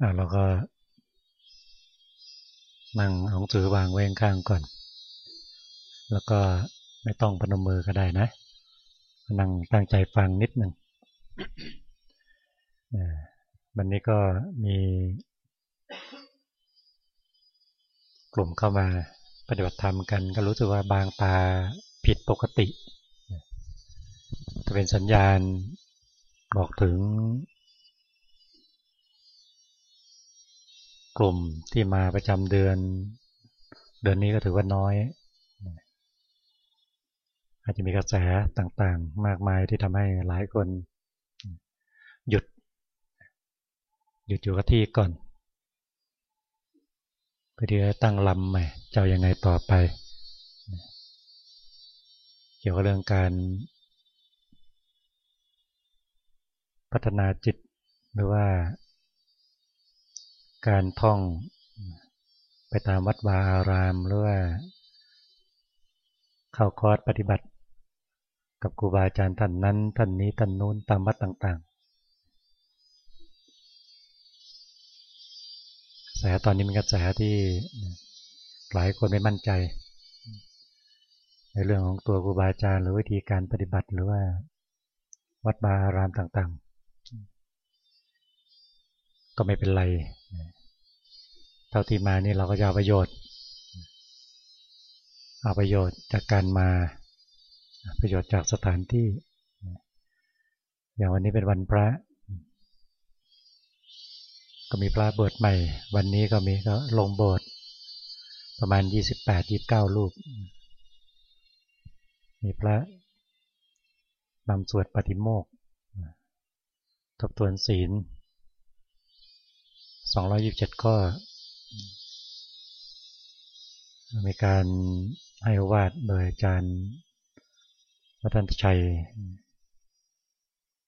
อ่าเราก็ นั่งเอาหนังสือวางไว้ข้างก่อน แล้วก็ไม่ต้องพนมมือก็ได้นะ นั่งตั้งใจฟังนิดหนึ่งวันนี้ก็มีกลุ่มเข้ามาปฏิบัติธรรมกัน ก็รู้สึกว่าบางตาผิดปกติจะเป็นสัญญาณบอกถึง กลุ่มที่มาประจำเดือน เดือนนี้ก็ถือว่าน้อย อาจจะมีกระแสต่างๆ มากมายที่ทำให้หลายคน หยุด หยุดอยู่กับที่ก่อนเพื่อที่จะตั้งลำใหม่จะยังไงต่อไป เกี่ยวกับเรื่องการพัฒนาจิตหรือว่า การท่องไปตามวัดวาอารามหรือว่าเข้าคอร์สปฏิบัติ กับครูบาอาจารย์ท่านนั้นท่านนี้ท่านนู้นตามวัดต่างๆกระแสตอนนี้เป็นกระแสที่หลายคนไม่มั่นใจ ในเรื่องของตัวครูบาอาจารย์ หรือวิธีการปฏิบัติหรือว่าวัดบาอารามต่างๆ ก็ไม่เป็นไร เท่าที่มานี่เราก็จะเอาประโยชน์ เอาประโยชน์จากการมา ประโยชน์จากสถานที่ อย่างวันนี้เป็นวันพระ ก็มีพระเบวชใหม่ วันนี้ก็มีก็ลงโบสถ์ประมาณ 28-29 รูป มีพระนำสวดปฏิโมกทบทวนศีล 227 ข้อ มีการให้วาดโดยอาจารย์วัฒนชัย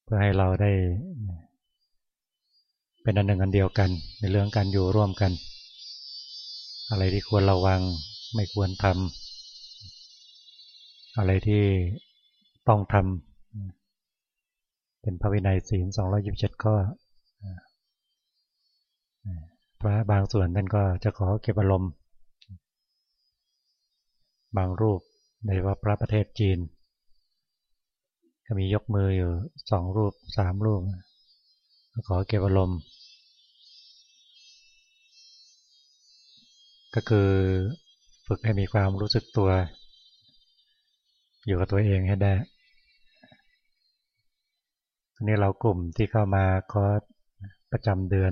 เพื่อให้เราได้เป็นอันหนึ่งอันเดียวกัน ในเรื่องการอยู่ร่วมกัน อะไรที่ควรระวังไม่ควรทำอะไรที่ต้องทำเป็นพระวินัยศีล227ข้อพระบางส่วนท่านก็จะขอเก็บอารมณ์ บางรูปในว่าพระประเทศจีน ก็มียกมืออยู่สองรูปสามรูป ขอเก็บอารมณ์ก็คือฝึกให้มีความรู้สึกตัว อยู่กับตัวเองให้ได้อันนี้เรากลุ่มที่เข้ามาคอร์สประจำเดือน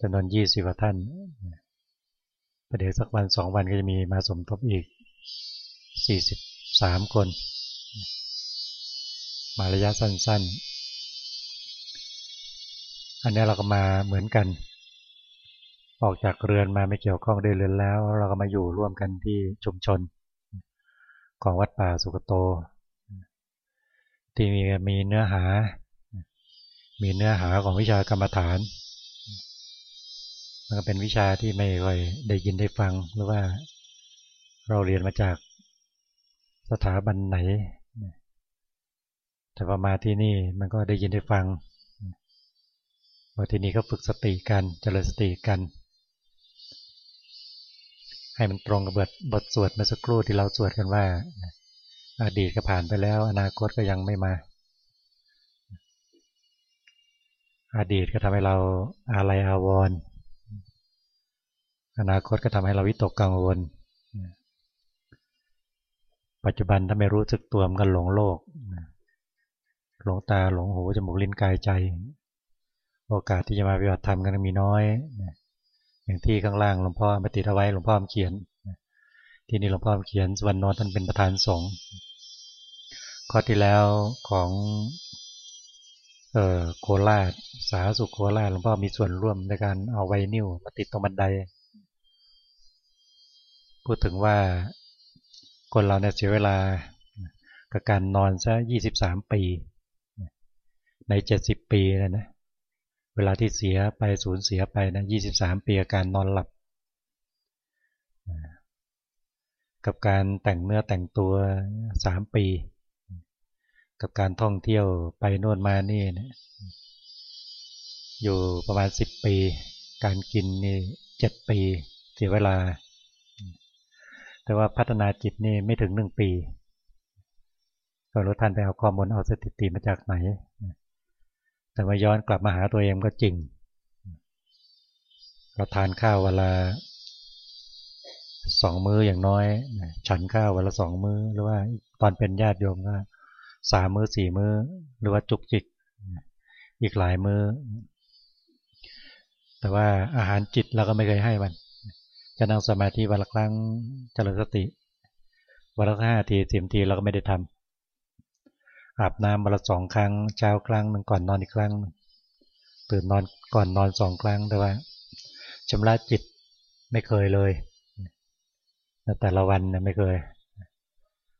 จำนวนยี่สิบท่านประเดี๋ยวสักวันสองวันก็จะมีมาสมทบอีก สี่สิบสามคน มาระยะสั้น ๆ อันนี้เราก็มาเหมือนกัน ออกจากเรือนมาไม่เกี่ยวข้องได้เรือนแล้ว เราก็มาอยู่ร่วมกันที่ชุมชน ของวัดป่าสุกโต ที่มีมีเนื้อหา มีเนื้อหาของวิชากรรมฐานมันก็เป็นวิชาที่ไม่ค่อยได้ยินได้ฟังหรือว่าเราเรียนมาจาก สถาบันไหน แต่พอมาที่นี่มันก็ได้ยินได้ฟังว่าที่นี่ก็ฝึกสติกันเจริญสติกัน ให้มันตรงกับบทบทสวดเมื่อสักครู่ที่เราสวดกันว่า อดีตก็ผ่านไปแล้ว อนาคตก็ยังไม่มา อดีตก็ทำให้เราอะไรอาวรณ์อนาคตก็ทำให้เราวิตกกังวล ปัจจุบันถ้าไม่รู้สึกตัวมันก็หลงโลก หลงตาหลงหูจมูกลิ้นกายใจ โอกาสที่จะมาปฏิบัติธรรมกันมีน้อย อย่างที่ข้างล่างหลวงพ่อมาติดเอาไว้หลวงพ่อเขียน ที่นี่หลวงพ่อเขียนสวรรณนท่านเป็นประธานสงฆ์ข้อที่แล้วของเอ่อโคราชสาสุขโคราชหลวงพ่อมีส่วนร่วมในการเอาไวนิวมาติดตรงบันได พูดถึงว่า คนเราเนี่ยเสียเวลากับการนอนซะยี่สิบสามปี ในเจ็ดสิบปีนะนะเวลาที่เสียไปสูญเสียไปนะยี่สิบสามปีกับการนอนหลับ กับการแต่งเนื้อแต่งตัวสามปี กับการท่องเที่ยวไปน่นมานี่นะอยู่ประมาณสิบปี การกินนี่เจ็ดปี เสียเวลา แต่ว่าพัฒนาจิตนี่ไม่ถึงหนึ่งปีก็รู้ท่านไปเอาข้อมูลเอาสถิติมาจากไหน แต่มาย้อนกลับมาหาตัวเองก็จริง เราทานข้าวเวลาสองมื้ออย่างน้อย ฉันข้าววันละสองมื้อ หรือว่าตอนเป็นญาติโยมก็สามมื้อสี่มื้อ หรือว่าจุกจิก อีกหลายมื้อ แต่ว่าอาหารจิตเราก็ไม่เคยให้มัน จะนั่งสมาธิวันละครั้งเจริญสติวันละห้าทีสิบทีเราก็ไม่ได้ทำอาบน้ำวันละสองครั้งเช้าครั้งหนึ่งก่อนนอนอีกครั้ง ตื่นนอนก่อนนอนสองครั้งแต่ว่าชำระจิตไม่เคยเลยแต่ละวันเนี่ยไม่เคย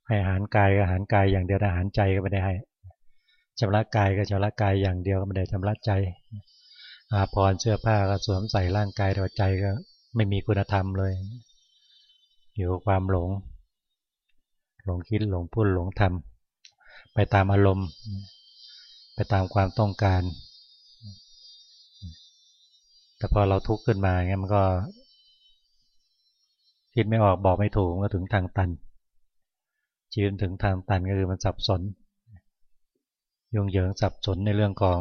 ให้อาหารกายอาหารกายอย่างเดียวอาหารใจก็ไม่ได้ให้ชำระกายก็ชำระกายอย่างเดียวก็ไม่ได้ชำระใจอาภรเสื้อผ้าก็สวมใส่ร่างกายแต่ใจก็ ไม่มีคุณธรรมเลย อยู่ความหลง หลงคิดหลงพูดหลงทำไปตามอารมณ์ ไปตามความต้องการ แต่พอเราทุกข์ขึ้นมาเงี้ยมันก็ คิดไม่ออกบอกไม่ถูกก็ถึงทางตันชีวิตถึงทางตันก็คือมันสับสนยุ่งเหยิงสับสนในเรื่องของ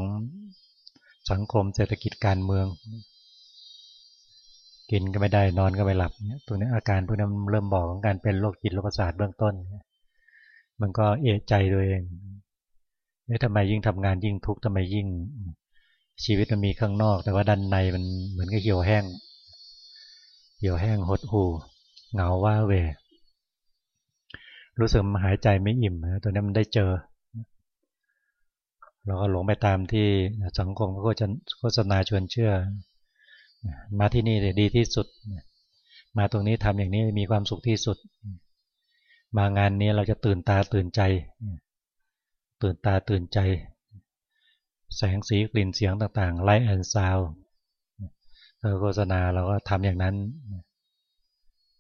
สังคมเศรษฐกิจการเมือง กินก็ไม่ได้นอนก็ไม่หลับเนี่ยตัวนี้อาการพวกนี้นเริ่มบอกของการเป็นโรคจิตโรคประสาทเบื้องต้น มันก็เอะใจตัวเองนี่ทำไมยิ่งทำงานยิ่งทุกข์ทำไมยิ่ง ชีวิตมันมีข้างนอก แต่ว่าด้านในมันเหมือนกับเหี่ยวแห้ง เหี่ยวแห้งหดหู่เหงาว่าเว รู้สึกมันหายใจไม่อิ่มนะตัวนี้มันได้เจอเราก็หลงไปตามที่สังคมก็จะโฆษณาชวนเชื่อ มาที่นี่ดีที่สุด มาตรงนี้ทำอย่างนี้มีความสุขที่สุด มางานนี้เราจะตื่นตาตื่นใจ ตื่นตาตื่นใจ แสงสีกลิ่นเสียงต่างๆไลท์แอนด์ซาวโฆษณาเราก็ทำอย่างนั้น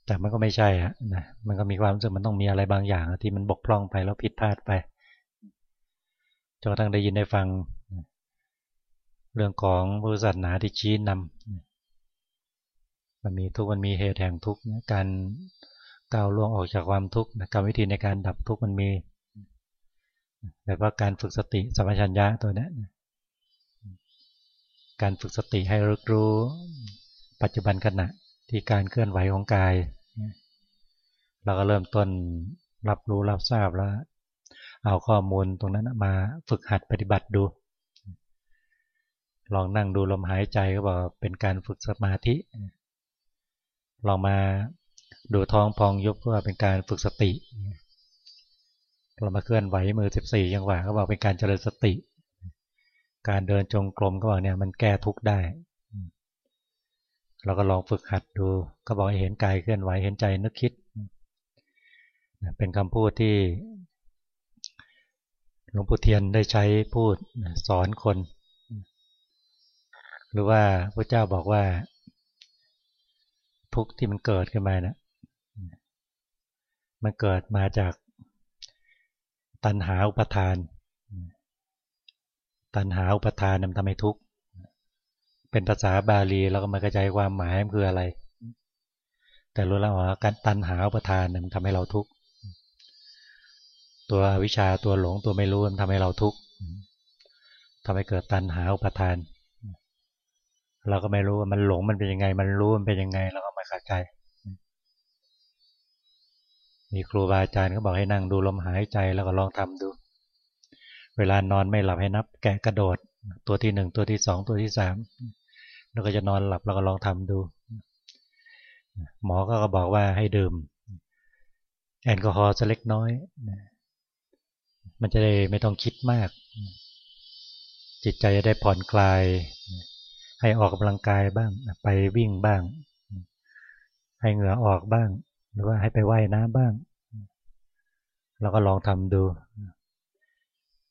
แต่มันก็ไม่ใช่อะนะมันก็มีความรู้สึกมันต้องมีอะไรบางอย่าง ที่มันบกพร่องไปแล้วผิดพลาดไปจนกระทั่งได้ยินได้ฟังเรื่องของบริษัทหนาที่ชี้นำ มันมีทุกมันมีเหตุแห่งทุกการก้าวล่วงออกจากความทุกข์กรรมวิธีในการดับทุกข์มันมีแบบว่าการฝึกสติสมัชัญญะตัวนี้การฝึกสติให้รู้รู้ปัจจุบันขณะที่การเคลื่อนไหวของกาย เราก็เริ่มต้นรับรู้รับทราบแล้ว เอาข้อมูลตรงนั้นมาฝึกหัดปฏิบัติดู ลองนั่งดูลมหายใจก็บอกเป็นการฝึกสมาธิ ลองมาดูท้องพองยุบก็เป็นการฝึกสติ เรามาเคลื่อนไหวมือ 14จังหวะก็บอกเป็นการเจริญสติ การเดินจงกรมก็บอกเนี่ยมันแก้ทุกข์ได้ เราก็ลองฝึกหัดดู ก็บอกให้เห็นกายเคลื่อนไหวเห็นใจนึกคิด เป็นคำพูดที่หลวงปู่เทียนได้ใช้พูดสอนคน หรือว่าพระเจ้าบอกว่า ทุกข์ที่มันเกิดขึ้นมานะมันเกิดมาจากตัณหาอุปทาน ตัณหาอุปทานมันทำให้ทุกข์ เป็นภาษาบาลีเราก็มากระจายความหมายมันคืออะไร แต่รู้แล้วว่าการตันหาอุปทานมันทำให้เราทุกข์ ตัววิชาตัวหลงตัวไม่รู้มันทำให้เราทุกข์ทำให้เกิดตันหาอุปทานเเราก็ไม่รู้ว่ามันหลงมันเป็นยังไง มันรู้มันเป็นยังไง เราก็ไม่เข้าใจ มีครูบาอาจารย์ก็บอกให้นั่งดูลมหายใจแล้วก็ลองทำดู เวลานอนไม่หลับให้นับ แกะกระโดด ตัวที่หนึ่งตัวที่สองตัวที่สามแล้วก็จะนอนหลับเราก็ลองทำดู หมอก็บอกว่าให้ดื่ม แอลกอฮอล์สักเล็กน้อย มันจะได้ไม่ต้องคิดมาก จิตใจจะได้ผ่อนคลาย ให้ออกกำลังกายบ้าง ไปวิ่งบ้าง ให้เหงื่อออกบ้าง หรือว่าให้ไปไว่ายน้ำบ้าง เราก็ลองทำดู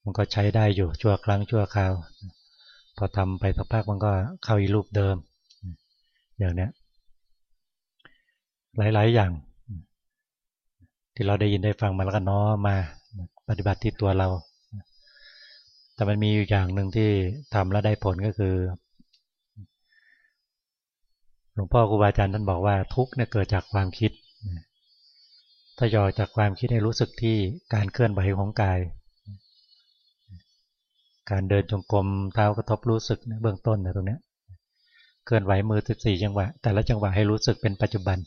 มันก็ใช้ได้อยู่ชั่วครั้งชั่วคราว พอทำไปสักพักมันก็เข้าอีรูปเดิม อย่างนี้หลาย ๆ อย่าง ที่เราได้ยินได้ฟังมาแล้วก็น้อมาปฏิบัติที่ตัวเราแต่มันมีอยู่อย่างหนึ่งที่ทำแล้วได้ผลก็คือ หลวงพ่อครูบาอาจารย์ท่านบอกว่าทุกเนี่ยเกิดจากความคิดถ้าย่อจากความคิดให้รู้สึกที่การเคลื่อนไหวของกาย การเดินจงกรมเท้ากระทบรู้สึกเบื้องต้นนะตรงนี้เคลื่อนไหวมือ14จังหวะ แต่ละจังหวะให้รู้สึกเป็นปัจจุบัน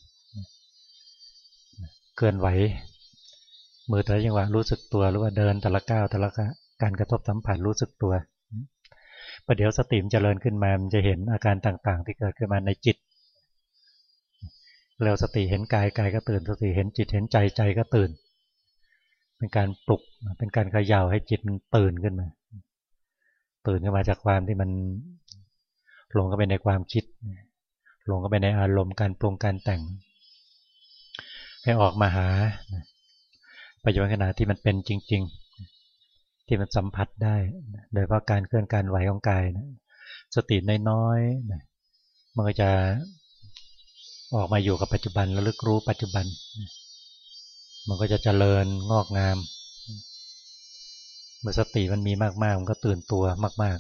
เคลื่อนไหว มือแต่ละจังหวะรู้สึกตัวหรือว่าเดินแต่ละก้าวแต่ละการกระทบสัมผัสรู้สึกตัวประเดี๋ยวสติมเจริญขึ้นมา มันจะเห็นอาการต่างๆ ที่เกิดขึ้นมาในจิต แล้วสติเห็นกายกายก็ตื่น สติเห็นจิตเห็นใจใจก็ตื่น เป็นการปลุกเป็นการขย่าให้จิตมันตื่นขึ้นมา ตื่นขึ้นมาจากความที่มันหลงเข้าไปในความคิดหลงเข้าไปในอารมณ์การปรุงการแต่ง ให้ออกมาหาปัจจุบันขณะที่มันเป็นจริง ๆ ที่มันสัมผัสได้ โดยเพราะการเคลื่อนการไหวของกายนะสติน้อยๆมันก็จะ ออกมาอยู่กับปัจจุบันระลึกรู้ปัจจุบัน มันก็จะเจริญงอกงาม เมื่อสติมันมีมากๆ มันก็ตื่นตัวมาก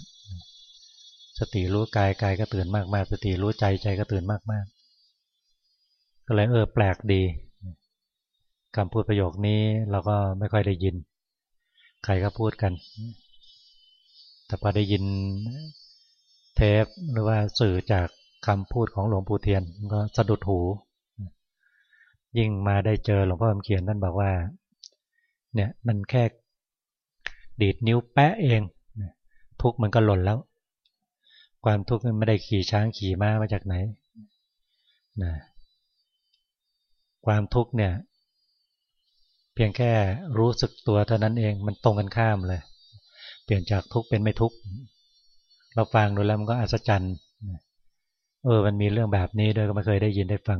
ๆ สติรู้กายกายก็ตื่นมากๆ สติรู้ใจใจก็ตื่นมากๆ ก็เลยเออแปลกดีคำพูดประโยคนี้เราก็ไม่ค่อยได้ยิน ใครก็พูดกัน แต่พอได้ยินเทปหรือว่าสื่อจาก คำพูดของหลวงปู่เทียนก็สะดุดหู ยิ่งมาได้เจอหลวงพ่อคำเขียนท่านบอกว่า เนี่ยมันแค่ดีดนิ้วแปะเอง ทุกมันก็หล่นแล้ว ความทุกข์มันไม่ได้ขี่ช้างขี่ม้ามาจากไหนนะความทุกข์เนี่ย เพียงแค่รู้สึกตัวเท่านั้นเองมันตรงกันข้ามเลย เปลี่ยนจากทุกข์เป็นไม่ทุกข์เราฟังดูแล้วมันก็อัศจรรย์ เออ มันมีเรื่องแบบนี้ด้วยก็ไม่เคยได้ยินได้ฟัง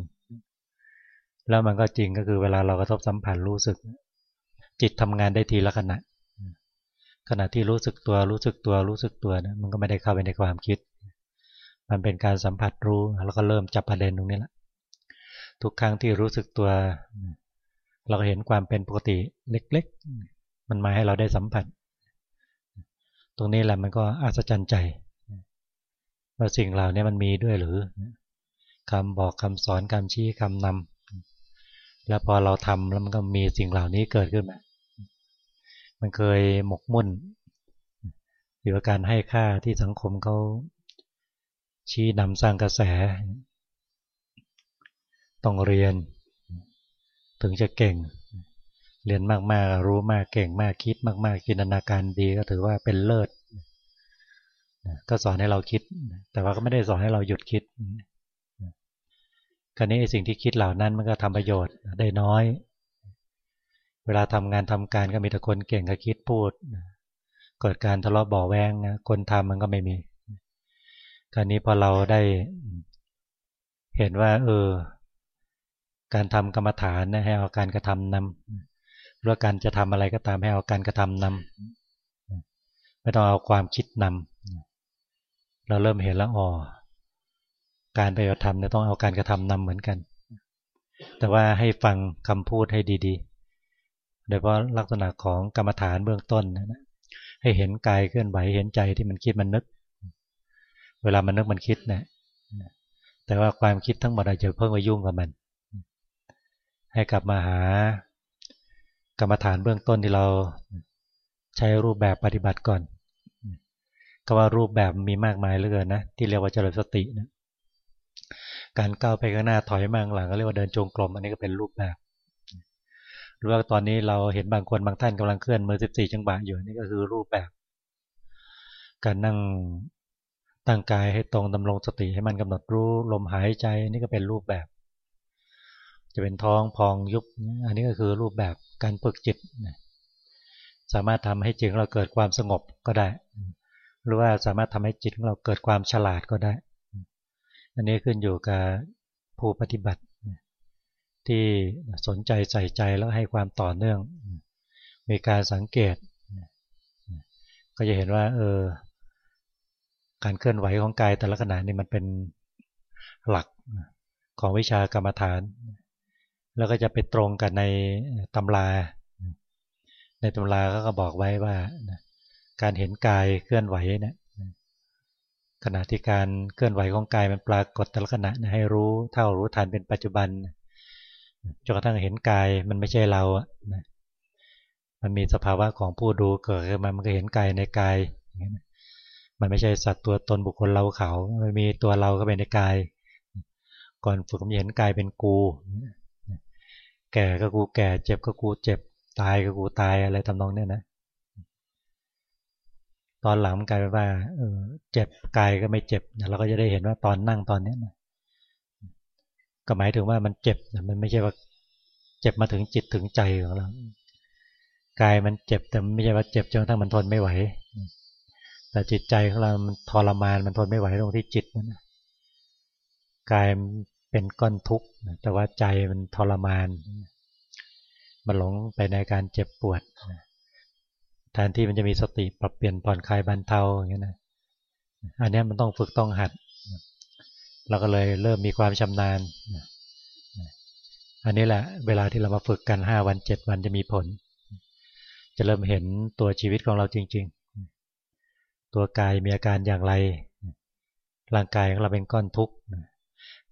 แล้วมันก็จริงก็คือเวลาเรากระทบสัมผัสรู้สึก จิตทำงานได้ทีละขณะ ขณะที่รู้สึกตัวรู้สึกตัวรู้สึกตัวนะมันก็ไม่ได้เข้าไปในความคิด มันเป็นการสัมผัสรู้แล้วก็เริ่มจับประเด็นตรงนี้ละทุกครั้งที่รู้สึกตัว เราก็เห็นความเป็นปกติเล็ก ๆ มันมาให้เราได้สัมผัส ตรงนี้แหละมันก็อัศจรรย์ใจ ว่าสิ่งเหล่านี้มันมีด้วยหรือคำบอกคำสอนคำชี้คำนำแล้วพอเราทำแล้วมันก็มีสิ่งเหล่านี้เกิดขึ้นมามันเคยหมกมุ่นอยู่กับการให้ค่าที่สังคมเขาชี้นำสร้างกระแส ต้องเรียน ถึงจะเก่ง เรียนมากๆ รู้มากเก่งมากคิดมาก ๆ จินตนาการดีก็ถือว่าเป็นเลิศ ก็สอนให้เราคิด แต่ว่าก็ไม่ได้สอนให้เราหยุดคิดคราวนี้สิ่งที่คิดเหล่านั้นมันก็ทำประโยชน์ได้น้อย เวลาทำงานทำการก็มีแต่คนเก่งก็คิดพูด เกิดการทะเลาะบ่อแวงคนทำมันก็ไม่มี คราวนี้พอเราได้เห็นว่า เออ การทำกรรมฐานนะให้เอาการกระทำนำหรือการจะทำอะไรก็ตามให้เอาการกระทำนำไม่ต้องเอาความคิดนำ เราเริ่มเห็นแล้วอ๋อการปฏิบัติธรรมเนี่ยต้องเอาการกระทำนำเหมือนกัน แต่ว่าให้ฟังคำพูดให้ดีๆ โดยเพาะลักษณะของกรรมฐานเบื้องต้นนะให้เห็นกายเคลื่อนไหวเห็นใจที่มันคิดมันนึก เวลามันนึกมันคิดนะแต่ว่าความคิดทั้งหมดอาจจะเพิ่งมายุ่งกับมัน ให้กลับมาหา กรรมฐานเบื้องต้นที่เราใช้รูปแบบปฏิบัติก่อน ก็ว่ารูปแบบมีมากมายเหลือเกินนะที่เรียกว่าเจริญสตินะการก้าวไปข้างหน้าถอยมาข้างหลังก็เรียกว่าเดินจงกรมอันนี้ก็เป็นรูปแบบหรือว่าตอนนี้เราเห็นบางคนบางท่านกำลังเคลื่อนมือสิบสี่จังหวะอยู่นี่ก็คือรูปแบบ การนั่งตั้งกายให้ตรงดำรงสติให้มันกำหนดรู้ลมหายใจนี่ก็เป็นรูปแบบ จะเป็นท้องพองยุบอันนี้ก็คือรูปแบบการฝึกจิต สามารถทำให้จิตเราเกิดความสงบก็ได้ หรือว่าสามารถทำให้จิตของเราเกิดความฉลาดก็ได้ อันนี้ขึ้นอยู่กับผู้ปฏิบัติ ที่สนใจใส่ใจแล้วให้ความต่อเนื่อง มีการสังเกต ก็จะเห็นว่าเออการเคลื่อนไหวของกายแต่ละขณะนี่มันเป็นหลักของวิชากรรมฐาน แล้วก็จะไปตรงกันในตำรา ในตำราก็บอกไว้ว่า การเห็นกายเคลื่อนไหวเนี่ยขณะที่การเคลื่อนไหวของกายมันปรากฏแต่ละขณะให้รู้เท่ารู้ทันเป็นปัจจุบันจนกระทั่งเห็นกายมันไม่ใช่เราอะมันมีสภาวะของผู้ดูเกิดขึ้นมามันก็เห็นกายในกายมันไม่ใช่สัตว์ตัวตนบุคคลเราเขา มันมีตัวเราก็เป็นในกาย ก่อนฝึกมันเห็นกายเป็นกู แก่ก็กูแก่ เจ็บก็กูเจ็บ ตายก็กูตายอะไรทำนองเนี้ยนะ ตอนหลังกลายเป็นว่าเออเจ็บกายก็ไม่เจ็บเราก็จะได้เห็นว่าตอนนั่งตอนนี้นะก็หมายถึงว่ามันเจ็บมันไม่ใช่ว่าเจ็บมาถึงจิตถึงใจของเรากายมันเจ็บแต่ไม่ใช่ว่าเจ็บจนกระทั่งมันทนไม่ไหว แต่จิตใจของเรา มันทรมานมันทนไม่ไหวตรงที่จิตนะกายเป็นก้อนทุกข์แต่ว่าใจมันทรมาน มันหลงไปในการเจ็บปวด แทนที่มันจะมีสติปรับเปลี่ยนผ่อนคลายบรรเทาอย่างนี้นะอันนี้มันต้องฝึกต้องหัด เราก็เลยเริ่มมีความชำนาญ อันนี้แหละเวลาที่เรามาฝึกกันห้าวันเจ็ดวันจะมีผล จะเริ่มเห็นตัวชีวิตของเราจริง ๆ ตัวกายมีอาการอย่างไร ร่างกายของเราเป็นก้อนทุกข์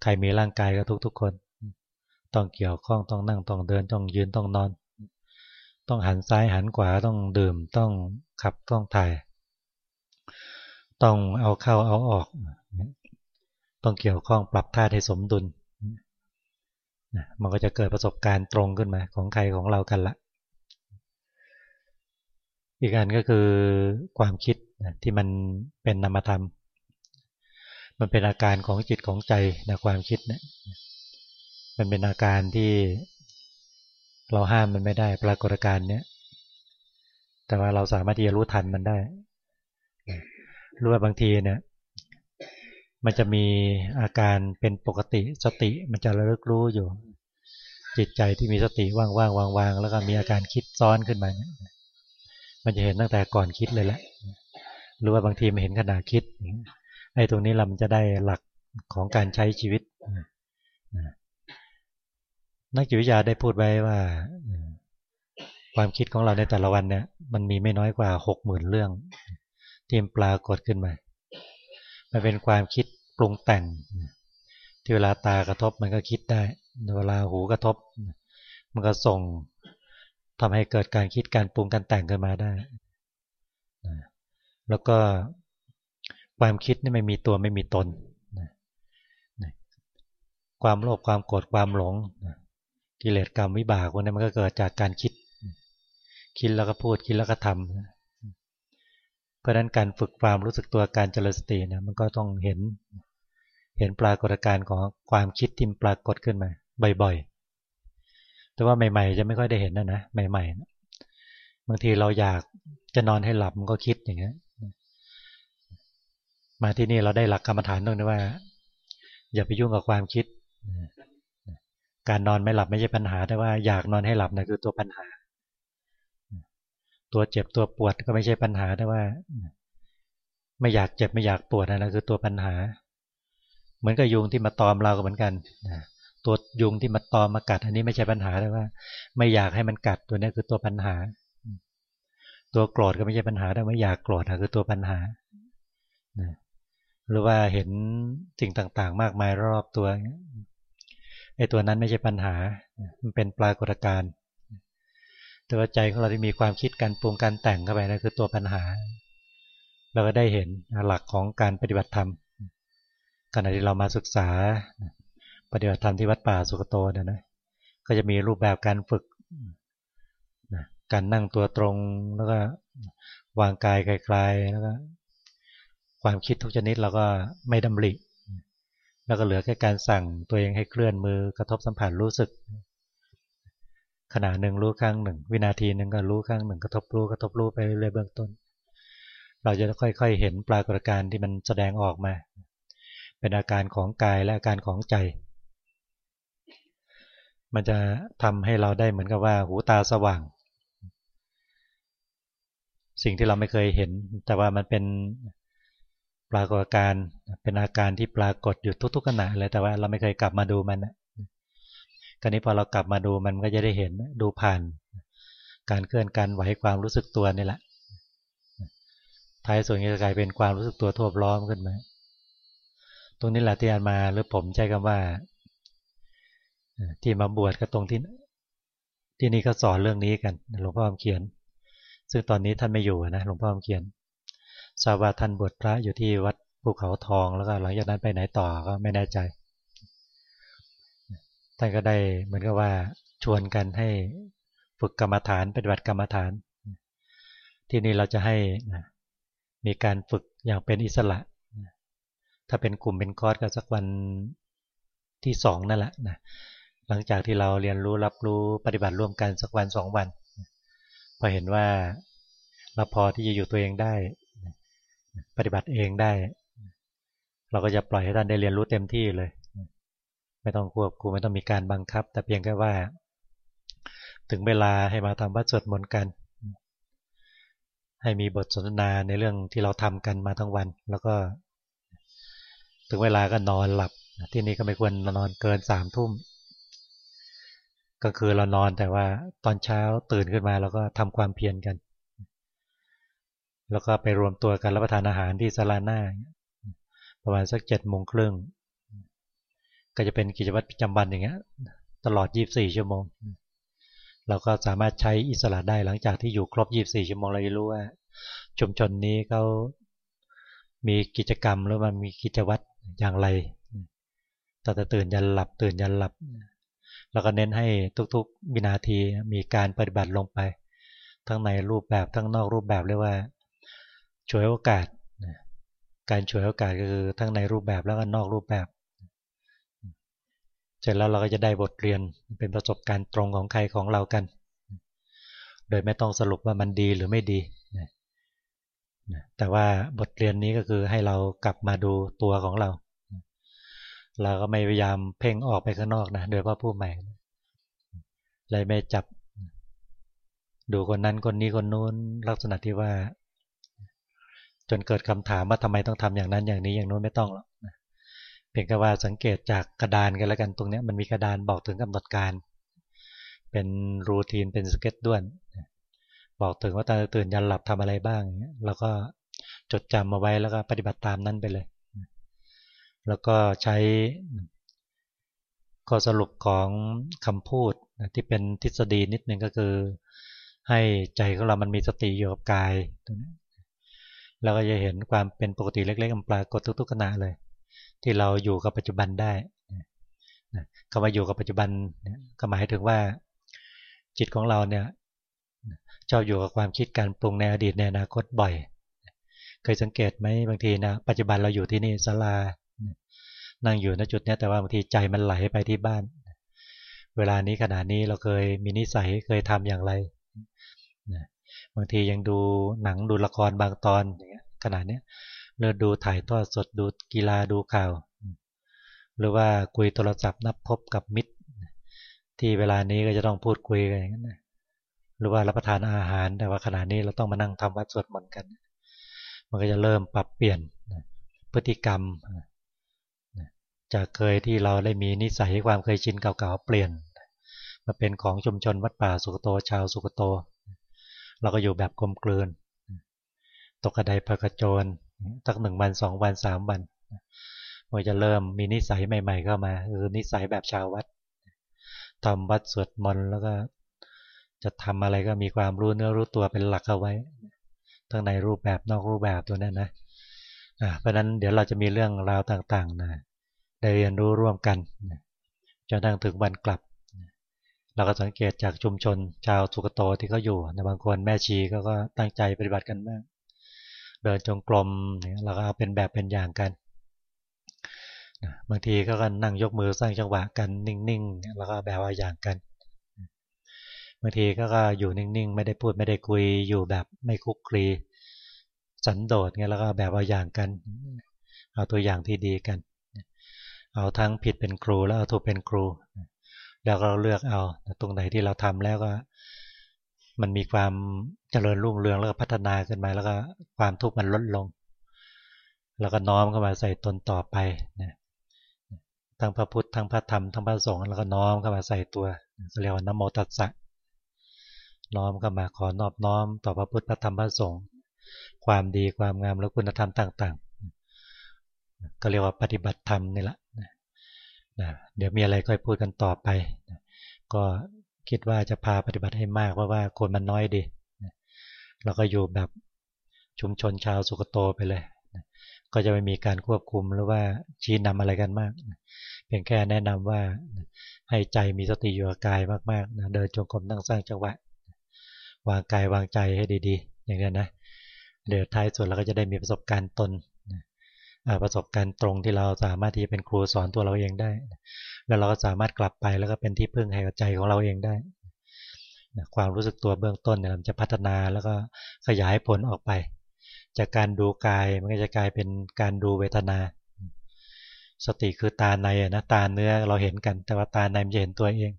ใครมีร่างกายก็ทุกทุกคน ต้องเกี่ยวข้องต้องนั่งต้องเดินต้องยืนต้องนอน ต้องหันซ้ายหันขวาต้องดื่มต้องขับต้องถ่าย ต้องเอาเข้าเอาออก ต้องเกี่ยวข้องปรับท่าให้สมดุลมันก็จะเกิดประสบการณ์ตรงขึ้นมาของใครของเรากันละอีกอันก็คือความคิดที่มันเป็นนามธรรม มันเป็นอาการของจิตของใจนะความคิดเนะี่ยมันเป็นอาการที่ เราห้ามมันไม่ได้ ปรากฏการณ์เนี้ยแต่ว่าเราสามารถที่จะรู้ทันมันได้รู้ว่าบางทีเนี่ย มันจะมีอาการเป็นปกติสติ มันจะระลึกรู้อยู่ จิตใจที่มีสติว่างๆวางๆแล้วก็มีอาการคิดซ้อนขึ้นมาเนี่ยมันจะเห็นตั้งแต่ก่อนคิดเลยแหละ หรือว่าบางทีมันเห็นขณะคิดไอ้ตรงนี้เรามันจะได้หลักของการใช้ชีวิต นักจิตวิทยาได้พูดไว้ว่า ความคิดของเราในแต่ละวันเนี่ย มันมีไม่น้อยกว่าหกหมื่นเรื่องที่ปรากฏขึ้นมา มันเป็นความคิดปรุงแต่งที่เวลาตากระทบมันก็คิดได้ เวลาหูกระทบ มันก็ส่งทำให้เกิดการคิดการปรุงการแต่งขึ้นมาได้ แล้วก็ความคิดนี่ไม่มีตัวไม่มีตน ความโลภความโกรธความหลง กิเลสกรรมวิบากวกนี้มันก็เกิดจากการคิด คิดแล้วก็พูดคิดแล้วก็ทำเพราะนั้นการฝึกความรู้สึกตัวการเจริญสตินะมันก็ต้องเห็น เห็นปรากฏการณ์ของความคิดที่ปรากฏขึ้นมาบ่อยๆ แต่ว่าใหม่ๆ จะไม่ค่อยได้เห็นนะนะใหม่ๆบางทีเราอยากจะนอนให้หลับมันก็คิดอย่างเงี้ยมาที่นี่เราได้หลักกรรมฐานตรงนี้ว่า อย่าไปยุ่งกับความคิด การนอนไม่หลับไม่ใช่ปัญหา แต่ว่าอยากนอนให้หลับนะคือตัวปัญหา ตัวเจ็บตัวปวดก็ไม่ใช่ปัญหาแต่ว่า ไม่อยากเจ็บไม่อยากปวดนะคือตัวปัญหา เหมือนกับยุงที่มาตอมเราก็เหมือนกันตัวยุงที่มาตอมมากัด อันนี้ไม่ใช่ปัญหาเลยว่า ไม่อยากให้มันกัดตัวนี้คือตัวปัญหา ตัวโกรธก็ไม่ใช่ปัญหาแต่ไม่อยากโกรธคือตัวปัญหาหรือว่าเห็นสิ่งต่างๆ มากมายรอบตัว ไอ้ตัวนั้นไม่ใช่ปัญหา มันเป็นปรากฏการณ์แต่ว่าใจของเราที่มีความคิดการปรุงการแต่งเข้าไปนั่นคือตัวปัญหา เราก็ได้เห็นหลักของการปฏิบัติธรรมขณะที่เรามาศึกษา ปฏิบัติธรรมที่วัดป่าสุกโตนะนะก็จะมีรูปแบบการฝึกการนั่งตัวตรงแล้วก็วางกายไกลๆแล้วก็ความคิดทุกชนิดเราก็ไม่ดำริ แล้วก็เหลือแค่การสั่งตัวเองให้เคลื่อนมือกระทบสัมผัสรู้สึก ขณะหนึ่งรู้ครั้งหนึ่ง วินาทีหนึ่งก็รู้ครั้งหนึ่งกระทบรู้กระทบรู้ไปเรื่อยเบื้องต้น เราจะค่อยๆเห็นปรากฏการณ์ที่มันแสดงออกมา เป็นอาการของกายและอาการของใจ มันจะทำให้เราได้เหมือนกับว่าหูตาสว่าง สิ่งที่เราไม่เคยเห็น แต่ว่ามันเป็น ปรากฏการ์เป็นอาการที่ปรากฏอยู่ทุกๆขณะเลยแต่ว่าเราไม่เคยกลับมาดูมันกราวนี้พอเรากลับมาดูมันก็จะได้เห็นดูผ่าน การเคลื่อนการไหวความรู้สึกตัวนี่แหละท้ายส่วนจะกลายเป็นความรู้สึกตัวทั่วล้อมขึ้นมาตรงนี้แหละที่อามาหรือผมใช้คำว่า ที่มาบวชก็ตรงที่ที่นี่ก็สอนเรื่องนี้กันหลวงพ่อคำเขียน ซึ่งตอนนี้ท่านไม่อยู่นะหลวงพ่อคำเขียน ทราบว่าท่านบวชพระอยู่ที่วัดภูเขาทองแล้วก็หลังจากนั้นไปไหนต่อก็ไม่แน่ใจ ท่านก็ได้เหมือนกับว่าชวนกันให้ฝึกกรรมฐานปฏิบัติกรรมฐาน ที่นี่เราจะให้มีการฝึกอย่างเป็นอิสระ ถ้าเป็นกลุ่มเป็นคอร์สก็สักวันที่สองนั่นแหละนะหลังจากที่เราเรียนรู้รับรู้ปฏิบัติร่วมกันสักวันสองวันพอเห็นว่าเราพอที่จะอยู่ตัวเองได้ ปฏิบัติเองได้ เราก็จะปล่อยให้ท่านได้เรียนรู้เต็มที่เลย ไม่ต้องควบคุมไม่ต้องมีการบังคับ แต่เพียงแค่ว่า ถึงเวลาให้มาทำวัดสวดมนต์กัน ให้มีบทสนทนาในเรื่องที่เราทำกันมาทั้งวัน แล้วก็ ถึงเวลาก็นอนหลับ ที่นี่ก็ไม่ควรนอนเกินสามทุ่มก็คือเรานอนแต่ว่าตอนเช้าตื่นขึ้นมาเราก็ทำความเพียรกัน แล้วก็ไปรวมตัวกันรับประทานอาหารที่ศาลาหน้า ประมาณสักเจ็ดโมงครึ่งก็จะเป็นกิจวัตรประจำวันอย่างเงี้ยตลอด 24 ชั่วโมง เราก็สามารถใช้อิสระได้หลังจากที่อยู่ครบ 24 ชั่วโมงเราจะรู้ว่า ชุมชนนี้เขามีกิจกรรมหรือมันมีกิจวัตรอย่างไรแต่ตื่นยันหลับตื่นยันหลับ แล้วก็เน้นให้ทุกๆวินาทีมีการปฏิบัติลงไป ทั้งในรูปแบบทั้งนอกรูปแบบเรียกว่า ช่วยโอกาส การช่วยโอกาสก็คือทั้งในรูปแบบแล้วก็นอกรูปแบบ เสร็จแล้วเราก็จะได้บทเรียนเป็นประสบการณ์ตรงของใครของเรากัน โดยไม่ต้องสรุปว่ามันดีหรือไม่ดี แต่ว่าบทเรียนนี้ก็คือให้เรากลับมาดูตัวของเรา เราก็ไม่พยายามเพ่งออกไปข้างนอกนะ โดยเพาะผู้ใหม่เลยไม่จับดูคนนั้นคนนี้คนนู้นลักษณะที่ว่า จนเกิดคำถามว่าทำไมต้องทำอย่างนั้นอย่างนี้อย่างนู้นไม่ต้องหรอกเพียงแค่ว่าสังเกตจากกระดานกันแล้วกันตรงนี้มันมีกระดานบอกถึงกำหนดการ เป็นรูทีนเป็นสเก็ตด้วน บอกถึงว่าตอนตื่นยันหลับทำอะไรบ้างแล้วก็จดจำมาไว้แล้วก็ปฏิบัติตามนั้นไปเลย แล้วก็ใช้ข้อสรุปของคำพูดที่เป็นทฤษฎีนิดนึงก็คือ ให้ใจของเรามันมีสติอยู่กับกายตัวนี้ แล้วก็จะเห็นความเป็นปกติเล็กๆมันปรากฏทุกๆขณะเลย ที่เราอยู่กับปัจจุบันได้คำว่าอยู่กับปัจจุบันก็หมายถึงว่า จิตของเราเนี่ยชอบอยู่กับความคิดการปรุงในอดีตในอนาคตบ่อย เคยสังเกตไหมบางทีนะ ปัจจุบันเราอยู่ที่นี่ศาลา นั่งอยู่ณจุดนี้แต่ว่าบางทีใจมันไหลไปที่บ้าน เวลานี้ขณะนี้เราเคยมีนิสัยเคยทำอย่างไรบางทียังดูหนังดูละครบางตอนอย่างเงี้ย ขณะนี้เลือดูถ่ายทอดสดดูกีฬาดูข่าว หรือว่าคุยโทรศัพท์นับพบกับมิตร ที่เวลานี้ก็จะต้องพูดคุยกันอย่างนั้นหรือว่ารับประทานอาหาร แต่ว่าขณะนี้เราต้องมานั่งทำวัดสวดมนต์กัน มันก็จะเริ่มปรับเปลี่ยนพฤติกรรมจากเคยที่เราได้มีนิสัยความเคยชินเก่าๆเปลี่ยนมาเป็นของชุมชนวัดป่าสุกโตชาวสุกโต เราก็อยู่แบบกลมกลืน ตกกระไดพกระโจนสักหนึ่งวันสองวันสามวันมันจะเริ่มมีนิสัยใหม่ ๆ เข้ามาคือนิสัยแบบชาววัดทำวัดสวดมนต์แล้วก็ จะทำอะไรก็มีความรู้เนื้อรู้ตัวเป็นหลักเอาไว้ ทั้งในรูปแบบนอกรูปแบบตัวนั้นนะเพราะนั้นเดี๋ยวเราจะมีเรื่องราวต่างๆนะได้เรียนรู้ร่วมกันจนตั้งถึงวันกลับ เราก็สังเกตจากชุมชนชาวสุกโตที่เขาอยู่ในบางคนแม่ชีก็ตั้งใจปฏิบัติกันมาก เดินจงกรมเราก็เอาเป็นแบบเป็นอย่างกันบางทีก็กันนั่งยกมือสร้างจังหวะกันนิ่งๆแล้วก็แบบว่าอย่างกันบางทีก็ก็อยู่นิ่งๆ ไม่ได้พูดไม่ได้คุยอยู่แบบไม่คุกคลีสันโดษเงี้ยแล้วก็แบบว่าอย่างกัน เอาตัวอย่างที่ดีกัน เอาทั้งผิดเป็นครูแล้วเอาถูกเป็นครู แล้วเราเลือกเอาตรงไหนที่เราทำแล้วก็ มันมีความเจริญรุ่งเรืองแล้วก็พัฒนาขึ้นมาแล้วก็ความทุกข์มันลดลง แล้วก็น้อมเข้ามาใส่ตนต่อไปนะทั้งพระพุทธทั้งพระธรรมทั้งพระสงฆ์แล้วก็น้อมเข้ามาใส่ตัวเรียกว่านโมตัสสะน้อมเข้ามาขอนอบน้อม ต่อพระพุทธพระธรรมพระสงฆ์ความดีความงามและคุณธรรมต่างๆ ก็เรียกว่าปฏิบัติธรรมนี่แหละนะเดี๋ยวมีอะไรก็พูดกันต่อไปนะก็ คิดว่าจะพาปฏิบัติให้มากเพราะว่าคนมันน้อยดีเราก็อยู่แบบชุมชนชาวสุกโตไปเลย ก็จะไม่มีการควบคุมหรือว่าชี้นำอะไรกันมาก เพียงแค่แนะนำว่าให้ใจมีสติอยู่กับกายมากๆนะเดินจงกรมตั้งสร้างจังหวะ วางกายวางใจให้ดีๆ อย่างนี้นะ เดี๋ยวท้ายสุดเราก็จะได้มีประสบการณ์ตน ประสบการณ์ตรงที่เราสามารถที่จะเป็นครูสอนตัวเราเองได้ แล้วเราก็สามารถกลับไปแล้วก็เป็นที่พึ่งให้กับใจของเราเองได้ความรู้สึกตัวเบื้องต้นเนี่ยมันจะพัฒนาแล้วก็ขยายผลออกไป จากการดูกายมันก็จะกลายเป็นการดูเวทนา สติคือตาในนะตาเนื้อเราเห็นกัน แต่ว่าตาในมันจะเห็นตัวเอง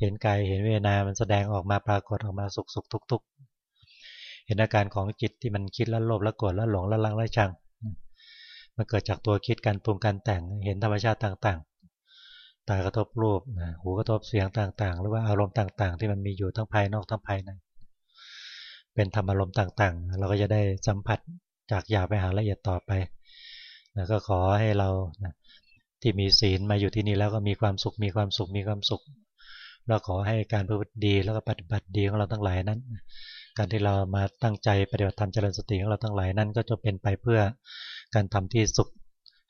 เห็นกายเห็นเวทนา มันแสดงออกมาปรากฏออกมาสุขสุขทุกทุกเห็นอาการของจิตที่มันคิดแล้วโลภแล้วโกรธแล้วหลงแล้วลังแล้วชัง มันเกิดจากตัวคิดการปรุงการแต่งเห็นธรรมชาติต่างๆ ตากระทบรูปหูกระทบเสียงต่างๆ หรือว่าอารมณ์ต่างๆ ที่มันมีอยู่ทั้งภายนอกทั้งภายใน เป็นธรรมอารมณ์ต่างๆ เราก็จะได้สัมผัสจากหยาบไปหาละเอียดต่อไปนะก็ขอให้เรานะที่มีศีลมาอยู่ที่นี่แล้วก็มีความสุขมีความสุขมีความสุข เราขอให้การปฏิบัติดีแล้วก็ปฏิบัติดีของเราทั้งหลายนั้น การที่เรามาตั้งใจปฏิบัติธรรมเจริญสติของเราทั้งหลายนั้น ก็จะเป็นไปเพื่อ การทำที่สุข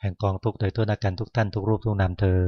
แห่งกองทุกโดยทั่วนากันทุกท่านทุกรูปทุกนามเทอ